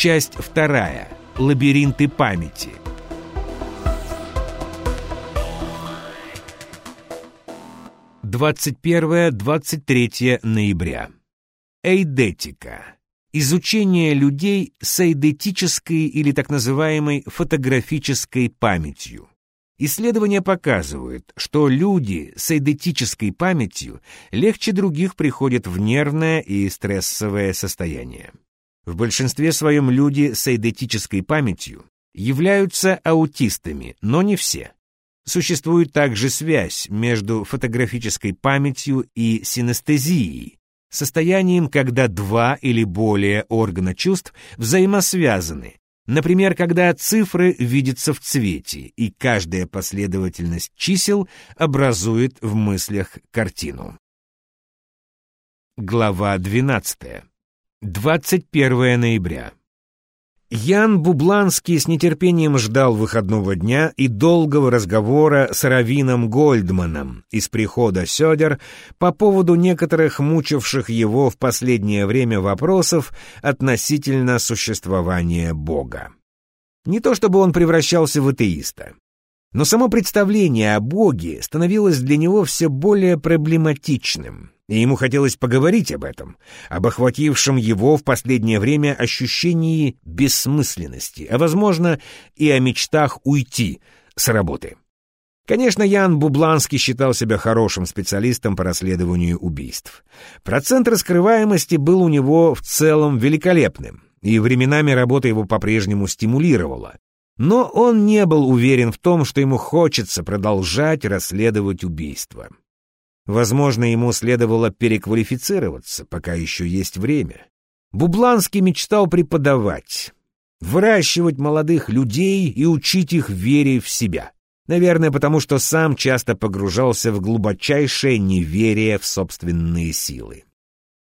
Часть вторая. Лабиринты памяти. Двадцать первое-двадцать третье ноября. Эйдетика. Изучение людей с эйдетической или так называемой фотографической памятью. Исследования показывают, что люди с эйдетической памятью легче других приходят в нервное и стрессовое состояние. В большинстве своем люди с эйдетической памятью являются аутистами, но не все. Существует также связь между фотографической памятью и синестезией, состоянием, когда два или более органа чувств взаимосвязаны, например, когда цифры видятся в цвете, и каждая последовательность чисел образует в мыслях картину. Глава 12. 21 ноября. Ян Бубланский с нетерпением ждал выходного дня и долгого разговора с Равином Гольдманом из прихода Сёдер по поводу некоторых мучивших его в последнее время вопросов относительно существования Бога. Не то чтобы он превращался в атеиста, но само представление о Боге становилось для него все более проблематичным, и ему хотелось поговорить об этом, об охватившем его в последнее время ощущении бессмысленности, а, возможно, и о мечтах уйти с работы. Конечно, Ян Бубланский считал себя хорошим специалистом по расследованию убийств. Процент раскрываемости был у него в целом великолепным, и временами работа его по-прежнему стимулировала. Но он не был уверен в том, что ему хочется продолжать расследовать убийства. Возможно, ему следовало переквалифицироваться, пока еще есть время. Бубланский мечтал преподавать, выращивать молодых людей и учить их вере в себя. Наверное, потому что сам часто погружался в глубочайшее неверие в собственные силы.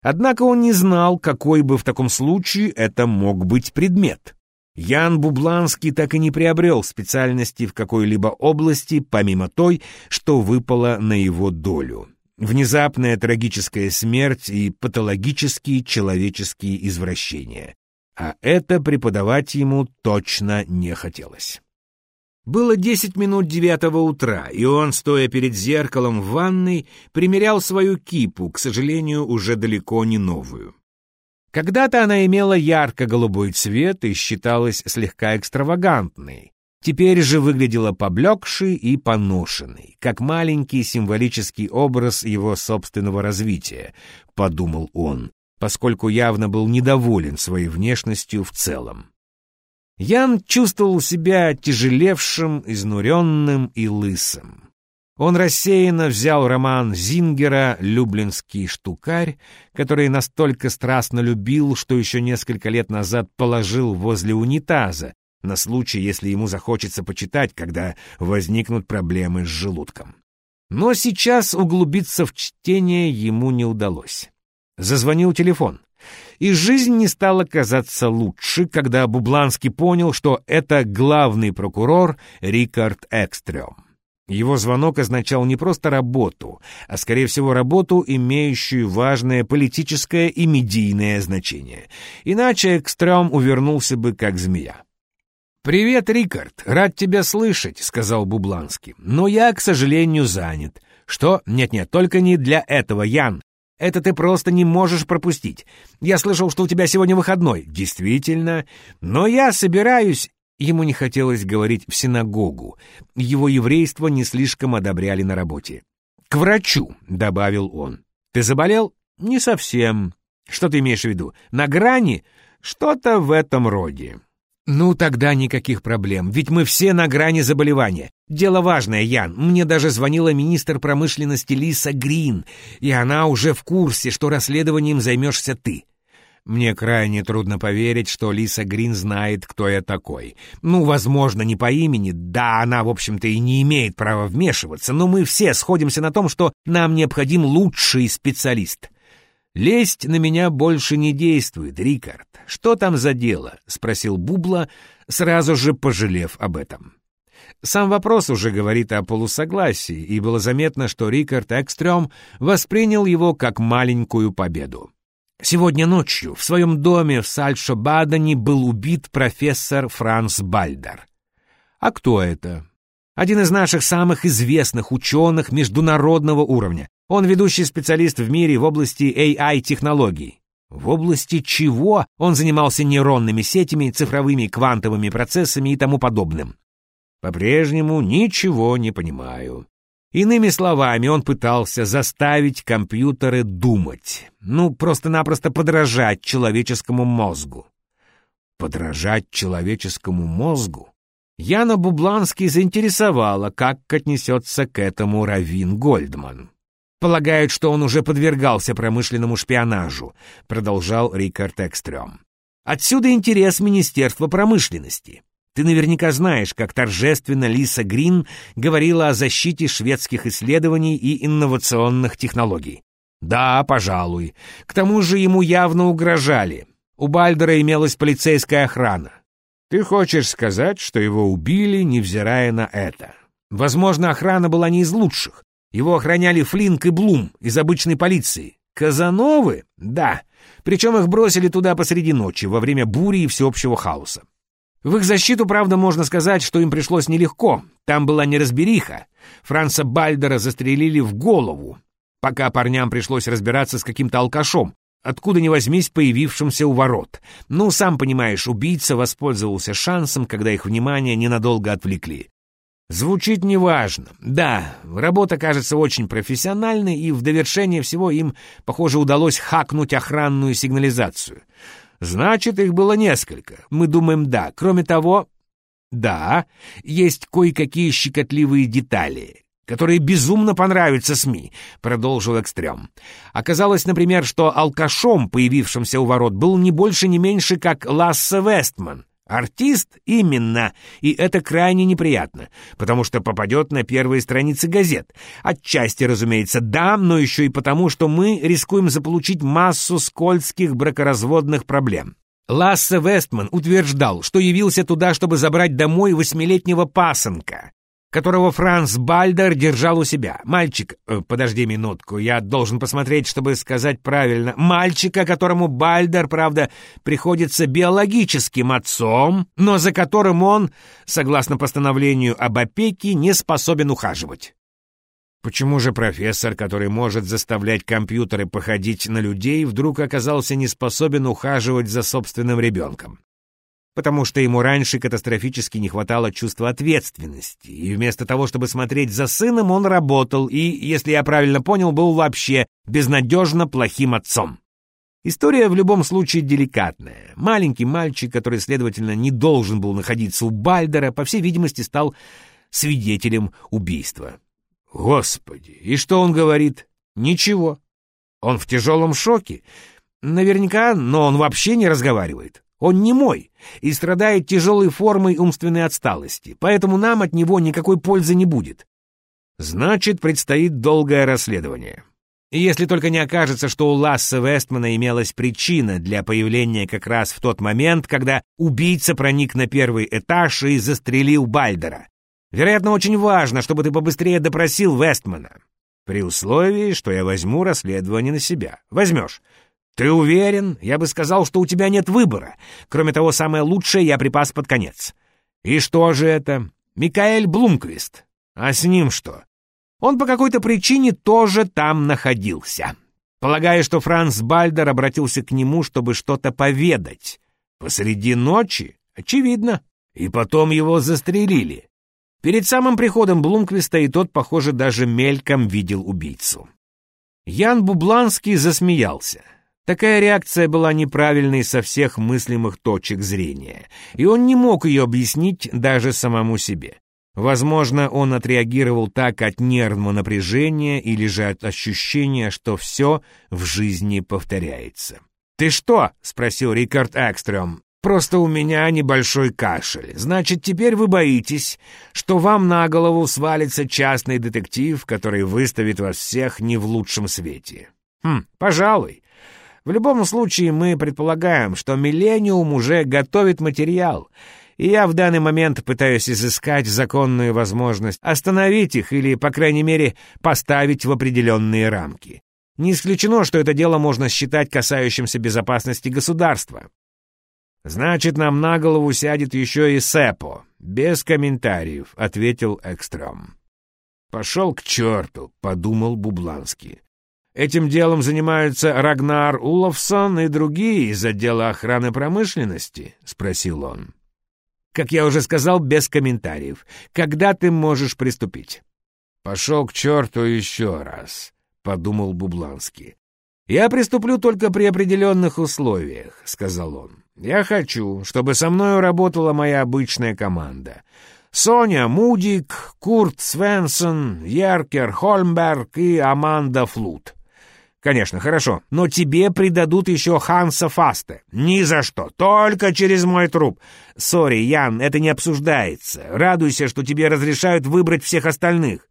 Однако он не знал, какой бы в таком случае это мог быть предмет. Ян Бубланский так и не приобрел специальности в какой-либо области, помимо той, что выпало на его долю. Внезапная трагическая смерть и патологические человеческие извращения. А это преподавать ему точно не хотелось. Было десять минут девятого утра, и он, стоя перед зеркалом в ванной, примерял свою кипу, к сожалению, уже далеко не новую. Когда-то она имела ярко-голубой цвет и считалась слегка экстравагантной. Теперь же выглядела поблекшей и поношенной, как маленький символический образ его собственного развития, подумал он, поскольку явно был недоволен своей внешностью в целом. Ян чувствовал себя тяжелевшим, изнуренным и лысым. Он рассеянно взял роман Зингера «Люблинский штукарь», который настолько страстно любил, что еще несколько лет назад положил возле унитаза, на случай, если ему захочется почитать, когда возникнут проблемы с желудком. Но сейчас углубиться в чтение ему не удалось. Зазвонил телефон. И жизнь не стала казаться лучше, когда Бубланский понял, что это главный прокурор Рикард Экстрем. Его звонок означал не просто работу, а, скорее всего, работу, имеющую важное политическое и медийное значение. Иначе Экстрем увернулся бы как змея. «Привет, Рикард, рад тебя слышать», — сказал Бубланский. «Но я, к сожалению, занят». «Что? Нет-нет, только не для этого, Ян. Это ты просто не можешь пропустить. Я слышал, что у тебя сегодня выходной. Действительно. Но я собираюсь Ему не хотелось говорить в синагогу. Его еврейство не слишком одобряли на работе. «К врачу», — добавил он. «Ты заболел?» «Не совсем». «Что ты имеешь в виду? На грани?» «Что-то в этом роде». «Ну, тогда никаких проблем, ведь мы все на грани заболевания. Дело важное, Ян. Мне даже звонила министр промышленности Лиса Грин, и она уже в курсе, что расследованием займешься ты. Мне крайне трудно поверить, что Лиса Грин знает, кто я такой. Ну, возможно, не по имени, да, она, в общем-то, и не имеет права вмешиваться, но мы все сходимся на том, что нам необходим лучший специалист. Лесть на меня больше не действует, Рикард. Что там за дело? — спросил Бубла, сразу же пожалев об этом. Сам вопрос уже говорит о полусогласии, и было заметно, что Рикард Экстрем воспринял его как маленькую победу. Сегодня ночью в своем доме в Сальшо-Бадене был убит профессор Франц Бальдер. А кто это? Один из наших самых известных ученых международного уровня. Он ведущий специалист в мире в области AI-технологий. В области чего он занимался нейронными сетями, цифровыми квантовыми процессами и тому подобным. По-прежнему ничего не понимаю. Иными словами, он пытался заставить компьютеры думать. Ну, просто-напросто подражать человеческому мозгу. Подражать человеческому мозгу? Яна Бубланский заинтересовала, как отнесется к этому Равин Гольдман. «Полагают, что он уже подвергался промышленному шпионажу», продолжал Рикард Экстрем. «Отсюда интерес Министерства промышленности. Ты наверняка знаешь, как торжественно Лиса Грин говорила о защите шведских исследований и инновационных технологий. Да, пожалуй. К тому же ему явно угрожали. У Бальдера имелась полицейская охрана. Ты хочешь сказать, что его убили, невзирая на это? Возможно, охрана была не из лучших. Его охраняли Флинк и Блум из обычной полиции. Казановы? Да. Причем их бросили туда посреди ночи, во время бури и всеобщего хаоса. В их защиту, правда, можно сказать, что им пришлось нелегко. Там была неразбериха. Франца Бальдера застрелили в голову, пока парням пришлось разбираться с каким-то алкашом, откуда ни возьмись появившимся у ворот. Ну, сам понимаешь, убийца воспользовался шансом, когда их внимание ненадолго отвлекли. Звучит неважно. Да, работа кажется очень профессиональной, и в довершение всего им, похоже, удалось хакнуть охранную сигнализацию — Значит, их было несколько. Мы думаем, да. Кроме того, да, есть кое-какие щекотливые детали, которые безумно понравятся СМИ, продолжил Экстрем. Оказалось, например, что алкашом, появившимся у ворот, был не больше, не меньше, как Лассе Вестман, Артист? Именно. И это крайне неприятно, потому что попадет на первые страницы газет. Отчасти, разумеется, да, но еще и потому, что мы рискуем заполучить массу скользких бракоразводных проблем. Лассе Вестман утверждал, что явился туда, чтобы забрать домой восьмилетнего пасынка, которого Франц Бальдер держал у себя. Мальчик... Э, подожди минутку, я должен посмотреть, чтобы сказать правильно. Мальчика, которому Бальдер, правда, приходится биологическим отцом, но за которым он, согласно постановлению об опеке, не способен ухаживать. Почему же профессор, который может заставлять компьютеры походить на людей, вдруг оказался не способен ухаживать за собственным ребенком? Потому что ему раньше катастрофически не хватало чувства ответственности, и вместо того, чтобы смотреть за сыном, он работал и, если я правильно понял, был вообще безнадежно плохим отцом. История в любом случае деликатная. Маленький мальчик, который, следовательно, не должен был находиться у Бальдера, по всей видимости, стал свидетелем убийства. Господи, и что он говорит? Ничего. Он в тяжелом шоке. Наверняка, но он вообще не разговаривает. Он не мой и страдает тяжелой формой умственной отсталости, поэтому нам от него никакой пользы не будет. Значит, предстоит долгое расследование. И если только не окажется, что у Ласса Вестмана имелась причина для появления как раз в тот момент, когда убийца проник на первый этаж и застрелил Бальдера. Вероятно, очень важно, чтобы ты побыстрее допросил Вестмана. При условии, что я возьму расследование на себя. Возьмешь. «Ты уверен? Я бы сказал, что у тебя нет выбора. Кроме того, самое лучшее я припас под конец». «И что же это?» «Микаэль Блумквист». «А с ним что?» «Он по какой-то причине тоже там находился». Полагаю, что Франц Бальдер обратился к нему, чтобы что-то поведать. Посреди ночи? Очевидно. И потом его застрелили. Перед самым приходом Блумквиста и тот, похоже, даже мельком видел убийцу. Ян Бубланский засмеялся. Такая реакция была неправильной со всех мыслимых точек зрения, и он не мог ее объяснить даже самому себе. Возможно, он отреагировал так от нервного напряжения или же от ощущения, что все в жизни повторяется. «Ты что?» — спросил Рикард Экстрем. «Просто у меня небольшой кашель. Значит, теперь вы боитесь, что вам на голову свалится частный детектив, который выставит вас всех не в лучшем свете». «Хм, пожалуй. В любом случае, мы предполагаем, что «Миллениум» уже готовит материал, и я в данный момент пытаюсь изыскать законную возможность остановить их или, по крайней мере, поставить в определенные рамки. Не исключено, что это дело можно считать касающимся безопасности государства. «Значит, нам на голову сядет еще и Сепо. Без комментариев», — ответил Экстрем. «Пошел к черту», — подумал Бубланский. «Этим делом занимаются Рагнар Уловсон и другие из отдела охраны промышленности?» — спросил он. «Как я уже сказал, без комментариев. Когда ты можешь приступить?» «Пошел к черту еще раз», — подумал Бубланский. «Я приступлю только при определенных условиях», — сказал он. «Я хочу, чтобы со мною работала моя обычная команда. Соня Мудик, Курт Свенсон, Яркер Хольмберг и Аманда Флут. Конечно, хорошо, но тебе придадут еще Ханса Фасте. Ни за что, только через мой труп. Сори, Ян, это не обсуждается. Радуйся, что тебе разрешают выбрать всех остальных.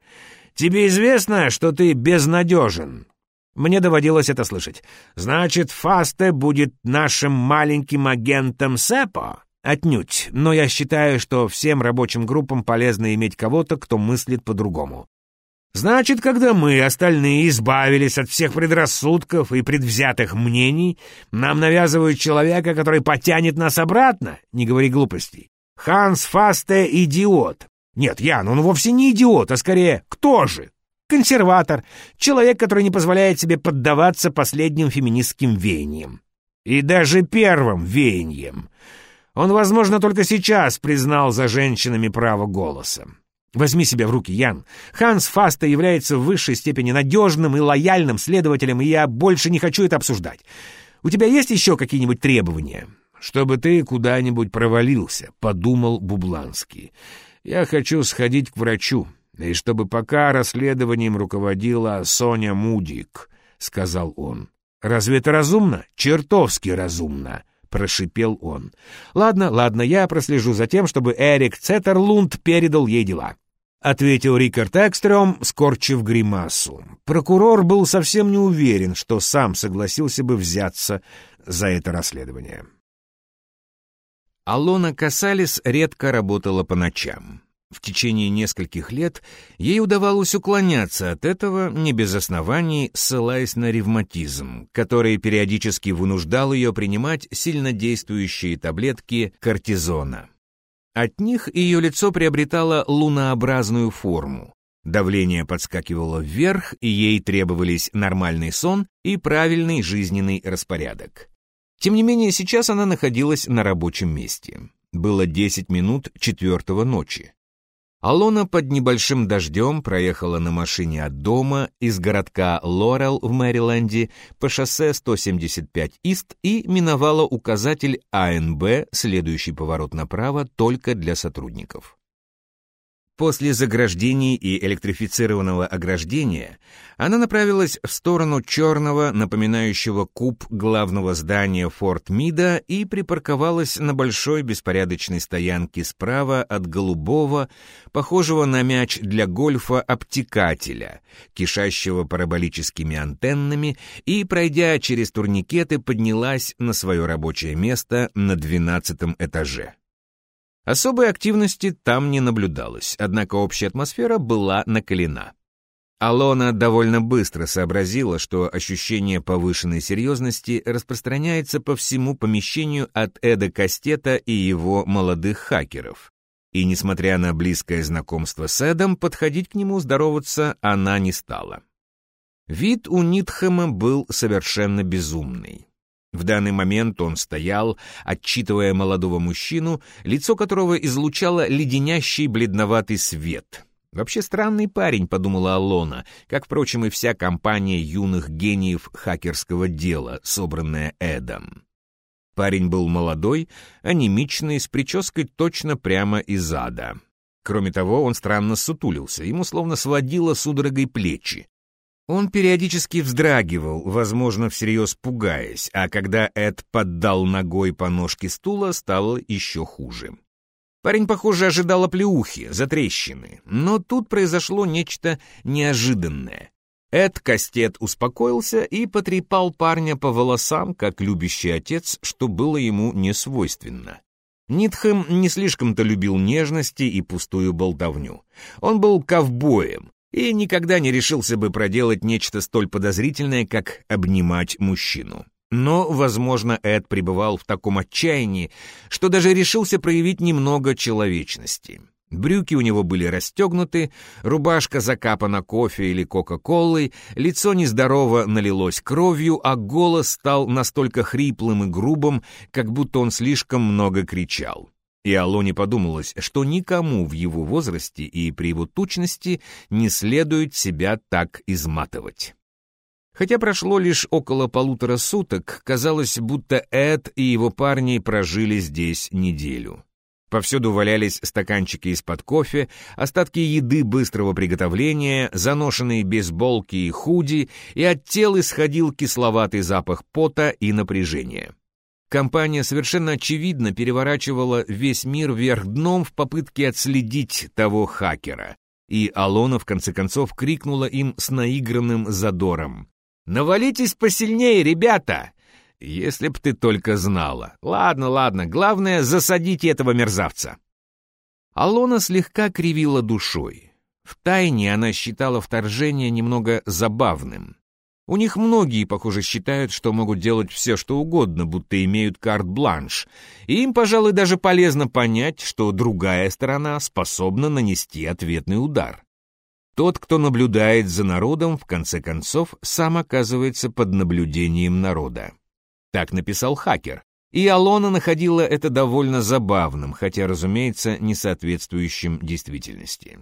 Тебе известно, что ты безнадежен. Мне доводилось это слышать. Значит, Фасте будет нашим маленьким агентом Сепо? Отнюдь, но я считаю, что всем рабочим группам полезно иметь кого-то, кто мыслит по-другому. Значит, когда мы, остальные, избавились от всех предрассудков и предвзятых мнений, нам навязывают человека, который потянет нас обратно? Не говори глупостей. Ханс Фасте — идиот. Нет, Ян, он вовсе не идиот, а скорее кто же? Консерватор, человек, который не позволяет себе поддаваться последним феминистским веяниям. И даже первым веяниям. Он, возможно, только сейчас признал за женщинами право голоса. Возьми себя в руки, Ян. Ханс Фаста является в высшей степени надежным и лояльным следователем, и я больше не хочу это обсуждать. У тебя есть еще какие-нибудь требования? Чтобы ты куда-нибудь провалился, — подумал Бубланский. Я хочу сходить к врачу и чтобы пока расследованием руководила Соня Мудик», — сказал он. «Разве это разумно? Чертовски разумно!» — прошипел он. «Ладно, ладно, я прослежу за тем, чтобы Эрик Цеттерлунд передал ей дела», — ответил Рикард Экстрем, скорчив гримасу. Прокурор был совсем не уверен, что сам согласился бы взяться за это расследование. Алона Касалис редко работала по ночам. В течение нескольких лет ей удавалось уклоняться от этого не без оснований, ссылаясь на ревматизм, который периодически вынуждал ее принимать сильнодействующие таблетки кортизона. От них ее лицо приобретало лунообразную форму. Давление подскакивало вверх, и ей требовались нормальный сон и правильный жизненный распорядок. Тем не менее, сейчас она находилась на рабочем месте. Было 10 минут четвертого ночи. Алона под небольшим дождем проехала на машине от дома из городка Лорел в Мэриленде по шоссе 175 Ист и миновала указатель АНБ, следующий поворот направо только для сотрудников. После заграждений и электрифицированного ограждения она направилась в сторону черного, напоминающего куб главного здания Форт Мида и припарковалась на большой беспорядочной стоянке справа от голубого, похожего на мяч для гольфа обтекателя, кишащего параболическими антеннами, и, пройдя через турникеты, поднялась на свое рабочее место на двенадцатом этаже. Особой активности там не наблюдалось, однако общая атмосфера была накалена. Алона довольно быстро сообразила, что ощущение повышенной серьезности распространяется по всему помещению от Эда Кастета и его молодых хакеров. И, несмотря на близкое знакомство с Эдом, подходить к нему здороваться она не стала. Вид у Нитхэма был совершенно безумный. В данный момент он стоял, отчитывая молодого мужчину, лицо которого излучало леденящий бледноватый свет. «Вообще странный парень», — подумала Алона, как, впрочем, и вся компания юных гениев хакерского дела, собранная Эдом. Парень был молодой, анемичный, с прической точно прямо из ада. Кроме того, он странно сутулился, ему словно сводило судорогой плечи. Он периодически вздрагивал, возможно, всерьез пугаясь, а когда Эд поддал ногой по ножке стула, стало еще хуже. Парень, похоже, ожидал оплеухи, затрещины, но тут произошло нечто неожиданное. Эд Кастет успокоился и потрепал парня по волосам, как любящий отец, что было ему не свойственно. Нитхэм не слишком-то любил нежности и пустую болтовню. Он был ковбоем, и никогда не решился бы проделать нечто столь подозрительное, как обнимать мужчину. Но, возможно, Эд пребывал в таком отчаянии, что даже решился проявить немного человечности. Брюки у него были расстегнуты, рубашка закапана кофе или кока-колой, лицо нездорово налилось кровью, а голос стал настолько хриплым и грубым, как будто он слишком много кричал. И Алоне подумалось, что никому в его возрасте и при его тучности не следует себя так изматывать. Хотя прошло лишь около полутора суток, казалось, будто Эд и его парни прожили здесь неделю. Повсюду валялись стаканчики из-под кофе, остатки еды быстрого приготовления, заношенные бейсболки и худи, и от тел исходил кисловатый запах пота и напряжения. Компания совершенно очевидно переворачивала весь мир вверх дном в попытке отследить того хакера. И Алона в конце концов крикнула им с наигранным задором. «Навалитесь посильнее, ребята! Если б ты только знала. Ладно, ладно, главное, засадите этого мерзавца. Алона слегка кривила душой. Втайне она считала вторжение немного забавным. У них многие, похоже, считают, что могут делать все, что угодно, будто имеют карт-бланш. И им, пожалуй, даже полезно понять, что другая сторона способна нанести ответный удар. Тот, кто наблюдает за народом, в конце концов, сам оказывается под наблюдением народа. Так написал хакер. И Алона находила это довольно забавным, хотя, разумеется, не соответствующим действительности.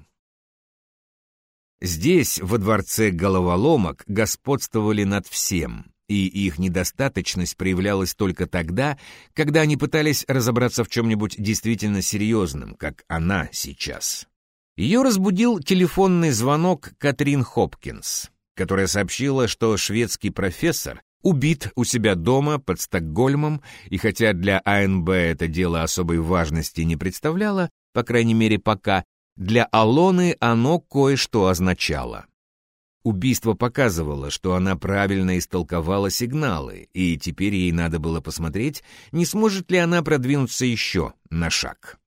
Здесь, во дворце головоломок, господствовали над всем, и их недостаточность проявлялась только тогда, когда они пытались разобраться в чем-нибудь действительно серьезном, как она сейчас. Ее разбудил телефонный звонок Катрин Хопкинс, которая сообщила, что шведский профессор убит у себя дома под Стокгольмом, и хотя для АНБ это дело особой важности не представляло, по крайней мере пока, для Алоны оно кое-что означало. Убийство показывало, что она правильно истолковала сигналы, и теперь ей надо было посмотреть, не сможет ли она продвинуться еще на шаг.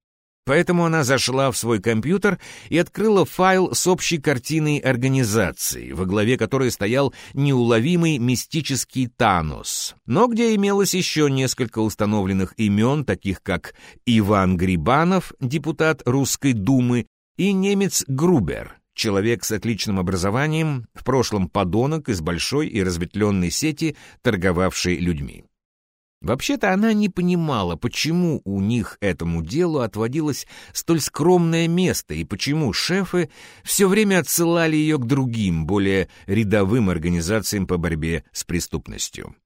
Поэтому она зашла в свой компьютер и открыла файл с общей картиной организации, во главе которой стоял неуловимый мистический Танос, но где имелось еще несколько установленных имен, таких как Иван Грибанов, депутат Русской Думы, и немец Грубер, человек с отличным образованием, в прошлом подонок из большой и разветвленной сети, торговавший людьми. Вообще-то она не понимала, почему у них этому делу отводилось столь скромное место и почему шефы все время отсылали ее к другим, более рядовым организациям по борьбе с преступностью.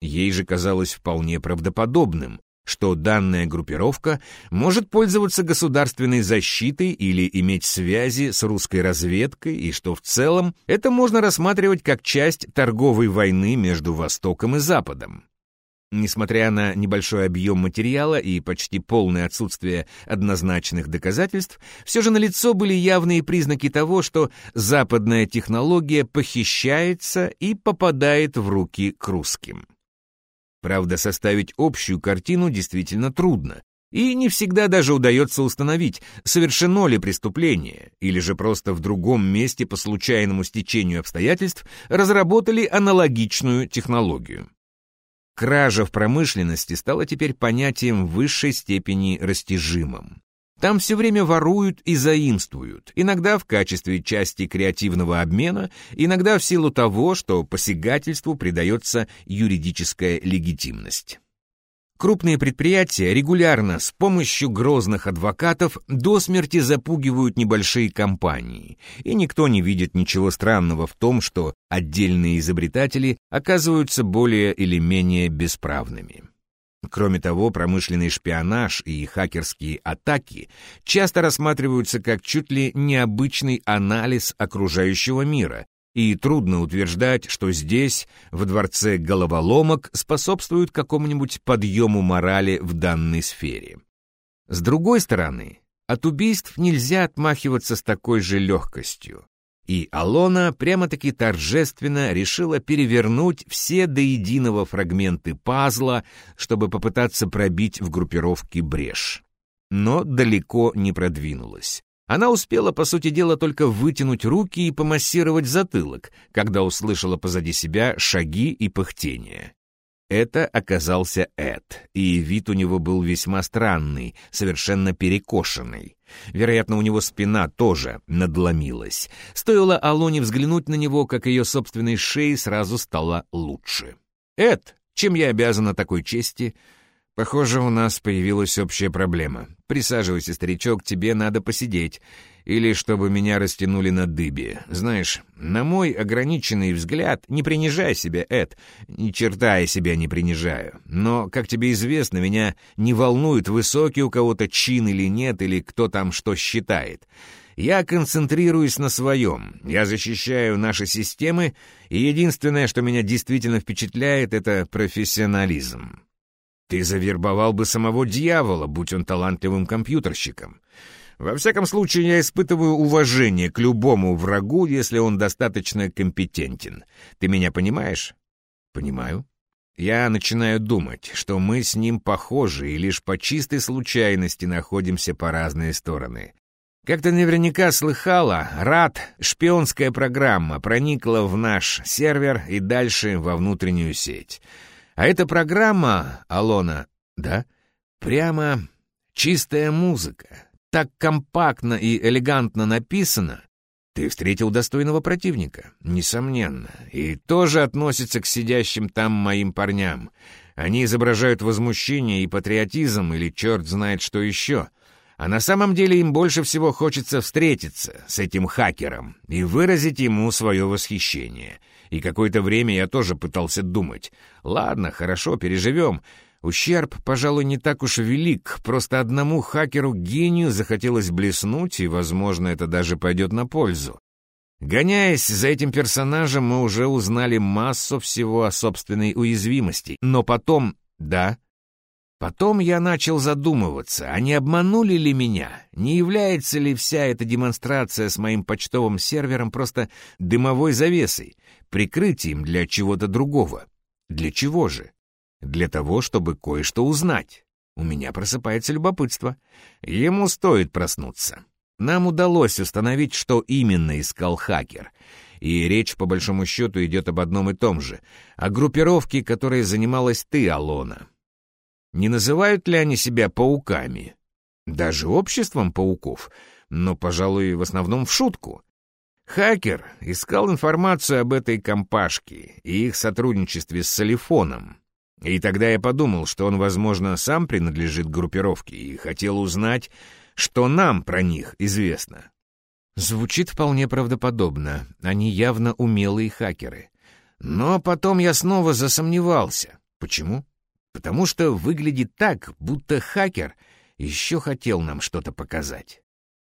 Ей же казалось вполне правдоподобным, что данная группировка может пользоваться государственной защитой или иметь связи с русской разведкой, и что в целом это можно рассматривать как часть торговой войны между Востоком и Западом. Несмотря на небольшой объем материала и почти полное отсутствие однозначных доказательств, все же налицо были явные признаки того, что западная технология похищается и попадает в руки к русским. Правда, составить общую картину действительно трудно, и не всегда даже удается установить, совершено ли преступление, или же просто в другом месте по случайному стечению обстоятельств разработали аналогичную технологию. Кража в промышленности стала теперь понятием в высшей степени растяжимым. Там все время воруют и заимствуют, иногда в качестве части креативного обмена, иногда в силу того, что посягательству придается юридическая легитимность. Крупные предприятия регулярно с помощью грозных адвокатов до смерти запугивают небольшие компании, и никто не видит ничего странного в том, что отдельные изобретатели оказываются более или менее бесправными. Кроме того, промышленный шпионаж и хакерские атаки часто рассматриваются как чуть ли необычный анализ окружающего мира, и трудно утверждать, что здесь, в дворце головоломок, способствует какому-нибудь подъему морали в данной сфере. С другой стороны, от убийств нельзя отмахиваться с такой же легкостью. И Алона прямо-таки торжественно решила перевернуть все до единого фрагменты пазла, чтобы попытаться пробить в группировке брешь. Но далеко не продвинулась. Она успела, по сути дела, только вытянуть руки и помассировать затылок, когда услышала позади себя шаги и пыхтение. Это оказался Эд, и вид у него был весьма странный, совершенно перекошенный. Вероятно, у него спина тоже надломилась. Стоило Алоне взглянуть на него, как ее собственной шее сразу стало лучше. «Эд, чем я обязана такой чести?» «Похоже, у нас появилась общая проблема. Присаживайся, старичок, тебе надо посидеть. Или чтобы меня растянули на дыбе. Знаешь, на мой ограниченный взгляд, не принижай себя, Эд. Ни черта я себя не принижаю. Но, как тебе известно, меня не волнует, высокий у кого-то чин или нет, или кто там что считает». Я концентрируюсь на своем, я защищаю наши системы, и единственное, что меня действительно впечатляет, это профессионализм. Ты завербовал бы самого дьявола, будь он талантливым компьютерщиком. Во всяком случае, я испытываю уважение к любому врагу, если он достаточно компетентен. Ты меня понимаешь? Понимаю. Я начинаю думать, что мы с ним похожи и лишь по чистой случайности находимся по разные стороны. Как ты наверняка слыхала, РАД, шпионская программа, проникла в наш сервер и дальше во внутреннюю сеть. А эта программа, Алона, да, прямо чистая музыка. Так компактно и элегантно написано. Ты встретил достойного противника, несомненно, и тоже относится к сидящим там моим парням. Они изображают возмущение и патриотизм или черт знает что еще. А на самом деле им больше всего хочется встретиться с этим хакером и выразить ему свое восхищение — и какое-то время я тоже пытался думать. Ладно, хорошо, переживем. Ущерб, пожалуй, не так уж велик, просто одному хакеру-гению захотелось блеснуть, и, возможно, это даже пойдет на пользу. Гоняясь за этим персонажем, мы уже узнали массу всего о собственной уязвимости. Но потом, да, потом я начал задумываться, а не обманули ли меня? Не является ли вся эта демонстрация с моим почтовым сервером просто дымовой завесой? прикрытием для чего-то другого. Для чего же? Для того, чтобы кое-что узнать. У меня просыпается любопытство. Ему стоит проснуться. Нам удалось установить, что именно искал хакер. И речь, по большому счету, идет об одном и том же. О группировке, которой занималась ты, Алона. Не называют ли они себя пауками? Даже обществом пауков, но, пожалуй, в основном в шутку. Хакер искал информацию об этой компашке и их сотрудничестве с Салифоном. И тогда я подумал, что он, возможно, сам принадлежит группировке и хотел узнать, что нам про них известно. Звучит вполне правдоподобно. Они явно умелые хакеры. Но потом я снова засомневался. Почему? Потому что выглядит так, будто хакер еще хотел нам что-то показать.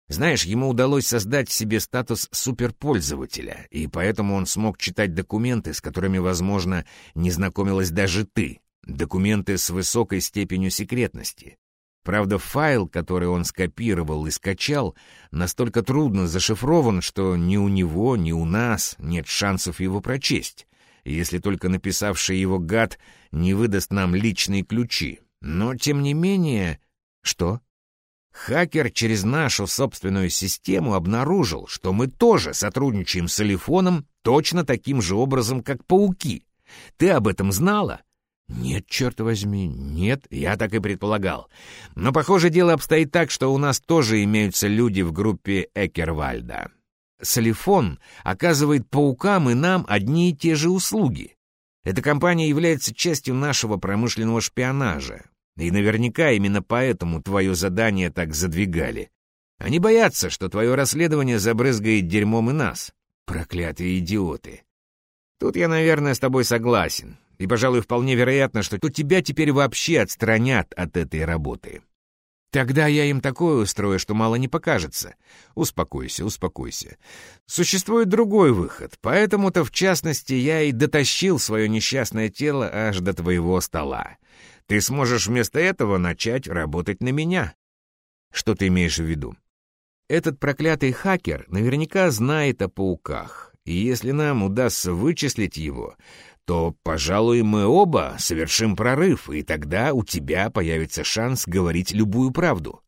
Знаешь, ему удалось создать себе статус суперпользователя, и поэтому он смог читать документы, с которыми, возможно, не знакомилась даже ты. Документы с высокой степенью секретности. Правда, файл, который он скопировал и скачал, настолько трудно зашифрован, что ни у него, ни у нас нет шансов его прочесть, если только написавший его гад не выдаст нам личные ключи. Но, тем не менее... Что? Хакер через нашу собственную систему обнаружил, что мы тоже сотрудничаем с Алифоном точно таким же образом, как пауки. Ты об этом знала? Нет, черт возьми, нет, я так и предполагал. Но, похоже, дело обстоит так, что у нас тоже имеются люди в группе Экервальда. Салифон оказывает паукам и нам одни и те же услуги. Эта компания является частью нашего промышленного шпионажа. И наверняка именно поэтому твое задание так задвигали. Они боятся, что твое расследование забрызгает дерьмом и нас. Проклятые идиоты. Тут я, наверное, с тобой согласен. И, пожалуй, вполне вероятно, что тебя теперь вообще отстранят от этой работы. Тогда я им такое устрою, что мало не покажется. Успокойся, успокойся. Существует другой выход, поэтому-то, в частности, я и дотащил свое несчастное тело аж до твоего стола. Ты сможешь вместо этого начать работать на меня. Что ты имеешь в виду? Этот проклятый хакер наверняка знает о пауках, и если нам удастся вычислить его, то, пожалуй, мы оба совершим прорыв, и тогда у тебя появится шанс говорить любую правду.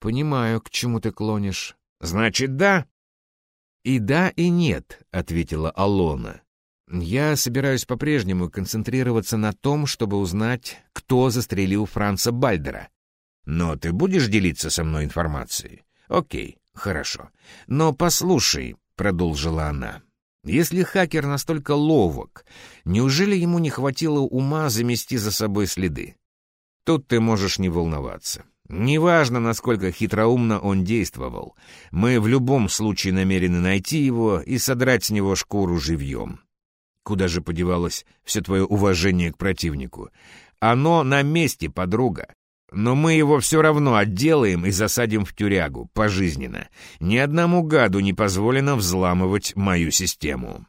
Понимаю, к чему ты клонишь. Значит, да? И да, и нет, ответила Алона. Я собираюсь по-прежнему концентрироваться на том, чтобы узнать, кто застрелил Франца Бальдера. Но ты будешь делиться со мной информацией? Окей, хорошо. Но послушай, продолжила она, если хакер настолько ловок, неужели ему не хватило ума замести за собой следы? Тут ты можешь не волноваться. Неважно, насколько хитроумно он действовал, мы в любом случае намерены найти его и содрать с него шкуру живьем. Куда же подевалось все твое уважение к противнику? Оно на месте, подруга. Но мы его все равно отделаем и засадим в тюрягу, пожизненно. Ни одному гаду не позволено взламывать мою систему.